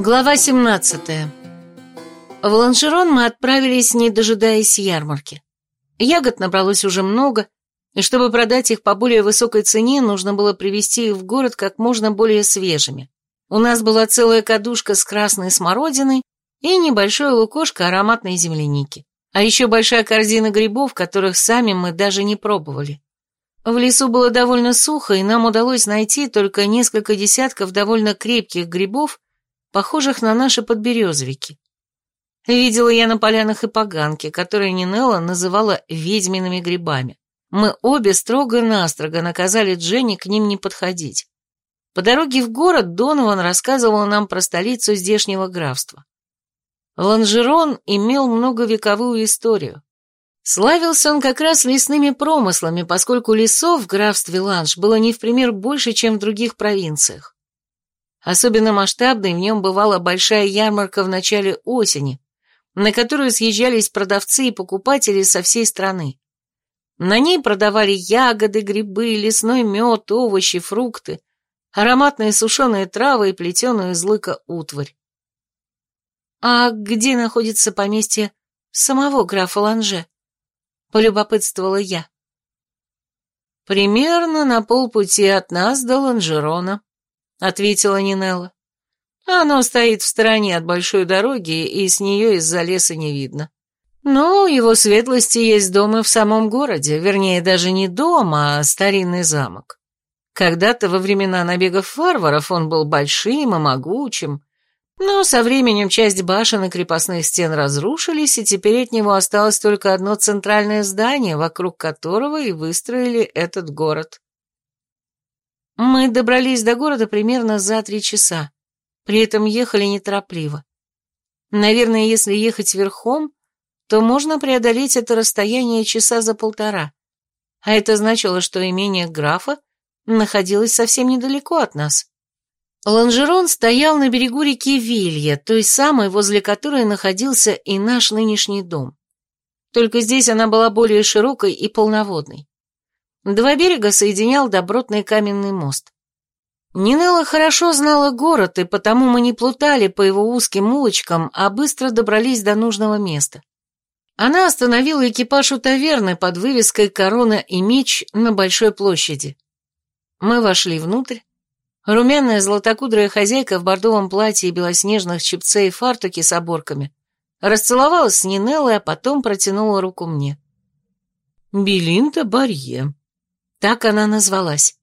Глава 17. В Ланжерон мы отправились, не дожидаясь ярмарки. Ягод набралось уже много, и чтобы продать их по более высокой цене, нужно было привезти их в город как можно более свежими. У нас была целая кадушка с красной смородиной и небольшое лукошко ароматной земляники. А еще большая корзина грибов, которых сами мы даже не пробовали. В лесу было довольно сухо, и нам удалось найти только несколько десятков довольно крепких грибов, похожих на наши подберезовики. Видела я на полянах и поганки, которые Нинелла называла ведьмиными грибами. Мы обе строго-настрого наказали Дженни к ним не подходить. По дороге в город Донован рассказывал нам про столицу здешнего графства. Ланжерон имел многовековую историю. Славился он как раз лесными промыслами, поскольку лесов в графстве Ланж было не в пример больше, чем в других провинциях. Особенно масштабной в нем бывала большая ярмарка в начале осени, на которую съезжались продавцы и покупатели со всей страны. На ней продавали ягоды, грибы, лесной мед, овощи, фрукты, ароматные сушеные травы и плетеную из лыка утварь. «А где находится поместье самого графа Ланже?» — полюбопытствовала я. «Примерно на полпути от нас до Ланжерона», — ответила Нинелла. «Оно стоит в стороне от большой дороги, и с нее из-за леса не видно. Но у его светлости есть дом и в самом городе, вернее, даже не дом, а старинный замок. Когда-то во времена набегов варваров он был большим и могучим, но со временем часть башен и крепостных стен разрушились, и теперь от него осталось только одно центральное здание, вокруг которого и выстроили этот город. Мы добрались до города примерно за три часа, при этом ехали неторопливо. Наверное, если ехать верхом, то можно преодолеть это расстояние часа за полтора, а это значило, что имение графа находилось совсем недалеко от нас. Ланжерон стоял на берегу реки Вилья, той самой, возле которой находился и наш нынешний дом. Только здесь она была более широкой и полноводной. Два берега соединял добротный каменный мост. Нинелла хорошо знала город, и потому мы не плутали по его узким улочкам, а быстро добрались до нужного места. Она остановила экипаж у таверны под вывеской «Корона и меч» на Большой площади. Мы вошли внутрь, Румяная золотокудрая хозяйка в бордовом платье и белоснежных чепце и фартуке с оборками расцеловалась с Нинеллой, а потом протянула руку мне. «Белинда Барье». Так она назвалась.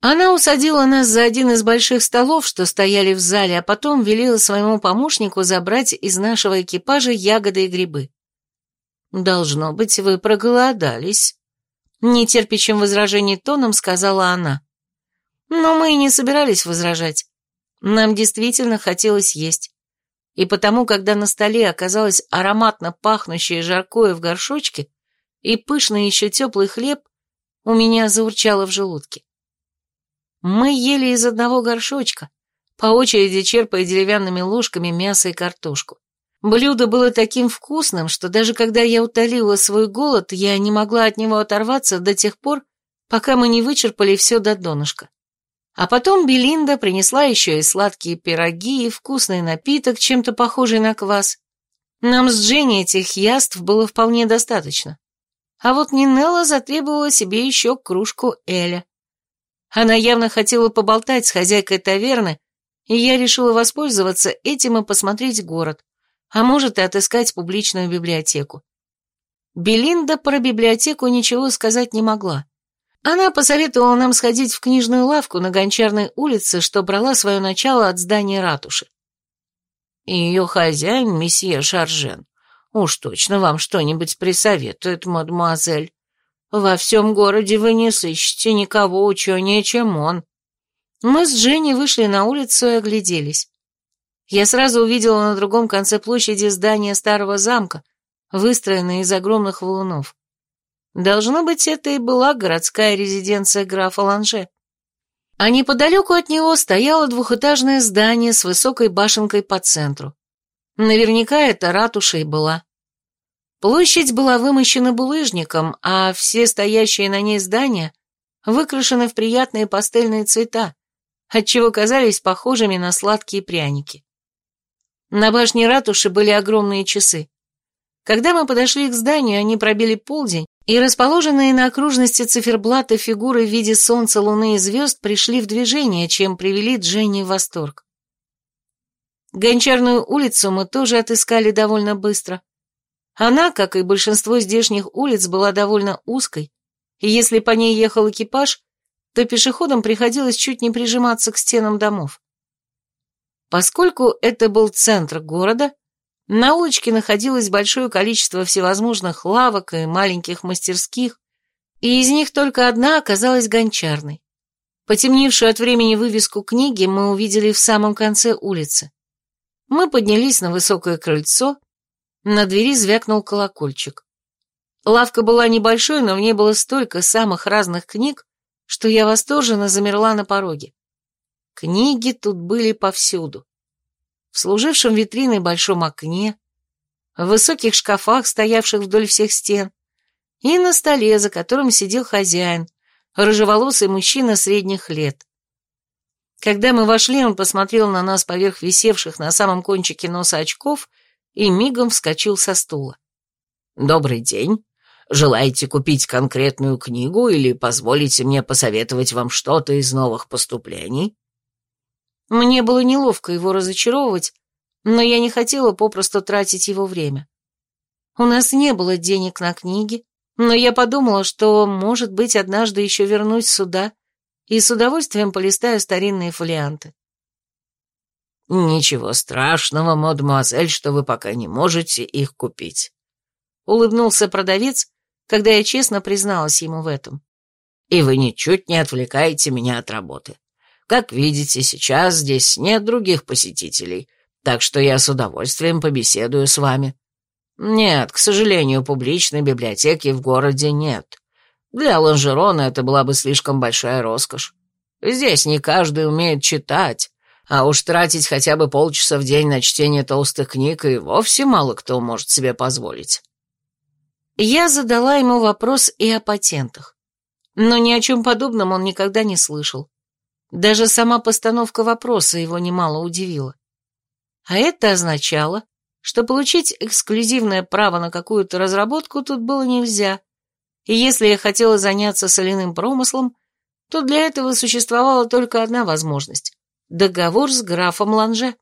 Она усадила нас за один из больших столов, что стояли в зале, а потом велела своему помощнику забрать из нашего экипажа ягоды и грибы. «Должно быть, вы проголодались», — нетерпящим возражений тоном сказала она. Но мы и не собирались возражать. Нам действительно хотелось есть. И потому, когда на столе оказалось ароматно пахнущее жаркое в горшочке и пышный еще теплый хлеб, у меня заурчало в желудке. Мы ели из одного горшочка, по очереди черпая деревянными ложками мясо и картошку. Блюдо было таким вкусным, что даже когда я утолила свой голод, я не могла от него оторваться до тех пор, пока мы не вычерпали все до донышка. А потом Белинда принесла еще и сладкие пироги, и вкусный напиток, чем-то похожий на квас. Нам с Дженни этих яств было вполне достаточно. А вот Нинелла затребовала себе еще кружку Эля. Она явно хотела поболтать с хозяйкой таверны, и я решила воспользоваться этим и посмотреть город, а может и отыскать публичную библиотеку. Белинда про библиотеку ничего сказать не могла. Она посоветовала нам сходить в книжную лавку на Гончарной улице, что брала свое начало от здания ратуши. И ее хозяин, месье Шаржен, уж точно вам что-нибудь присоветует, мадемуазель. Во всем городе вы не сыщете никого ученее, чем он. Мы с Дженни вышли на улицу и огляделись. Я сразу увидела на другом конце площади здание старого замка, выстроенное из огромных валунов. Должно быть, это и была городская резиденция графа Ланже. А неподалеку от него стояло двухэтажное здание с высокой башенкой по центру. Наверняка это ратуша и была. Площадь была вымощена булыжником, а все стоящие на ней здания выкрашены в приятные пастельные цвета, отчего казались похожими на сладкие пряники. На башне ратуши были огромные часы. Когда мы подошли к зданию, они пробили полдень, и расположенные на окружности циферблата фигуры в виде солнца, луны и звезд пришли в движение, чем привели Дженни в восторг. Гончарную улицу мы тоже отыскали довольно быстро. Она, как и большинство здешних улиц, была довольно узкой, и если по ней ехал экипаж, то пешеходам приходилось чуть не прижиматься к стенам домов. Поскольку это был центр города, на улочке находилось большое количество всевозможных лавок и маленьких мастерских, и из них только одна оказалась гончарной. Потемневшую от времени вывеску книги мы увидели в самом конце улицы. Мы поднялись на высокое крыльцо, на двери звякнул колокольчик. Лавка была небольшой, но в ней было столько самых разных книг, что я восторженно замерла на пороге. Книги тут были повсюду. В служившем витриной большом окне, в высоких шкафах, стоявших вдоль всех стен, и на столе, за которым сидел хозяин, рыжеволосый мужчина средних лет. Когда мы вошли, он посмотрел на нас поверх висевших на самом кончике носа очков и мигом вскочил со стула. «Добрый день. Желаете купить конкретную книгу или позволите мне посоветовать вам что-то из новых поступлений?» Мне было неловко его разочаровывать, но я не хотела попросту тратить его время. У нас не было денег на книги, но я подумала, что, может быть, однажды еще вернусь сюда и с удовольствием полистаю старинные фолианты. «Ничего страшного, мадемуазель, что вы пока не можете их купить», — улыбнулся продавец, когда я честно призналась ему в этом. «И вы ничуть не отвлекаете меня от работы. Как видите, сейчас здесь нет других посетителей, так что я с удовольствием побеседую с вами. Нет, к сожалению, публичной библиотеки в городе нет. Для Ланжерона это была бы слишком большая роскошь. Здесь не каждый умеет читать, а уж тратить хотя бы полчаса в день на чтение толстых книг и вовсе мало кто может себе позволить. Я задала ему вопрос и о патентах, но ни о чем подобном он никогда не слышал. Даже сама постановка вопроса его немало удивила. А это означало, что получить эксклюзивное право на какую-то разработку тут было нельзя, и если я хотела заняться соляным промыслом, то для этого существовала только одна возможность – договор с графом Ланже.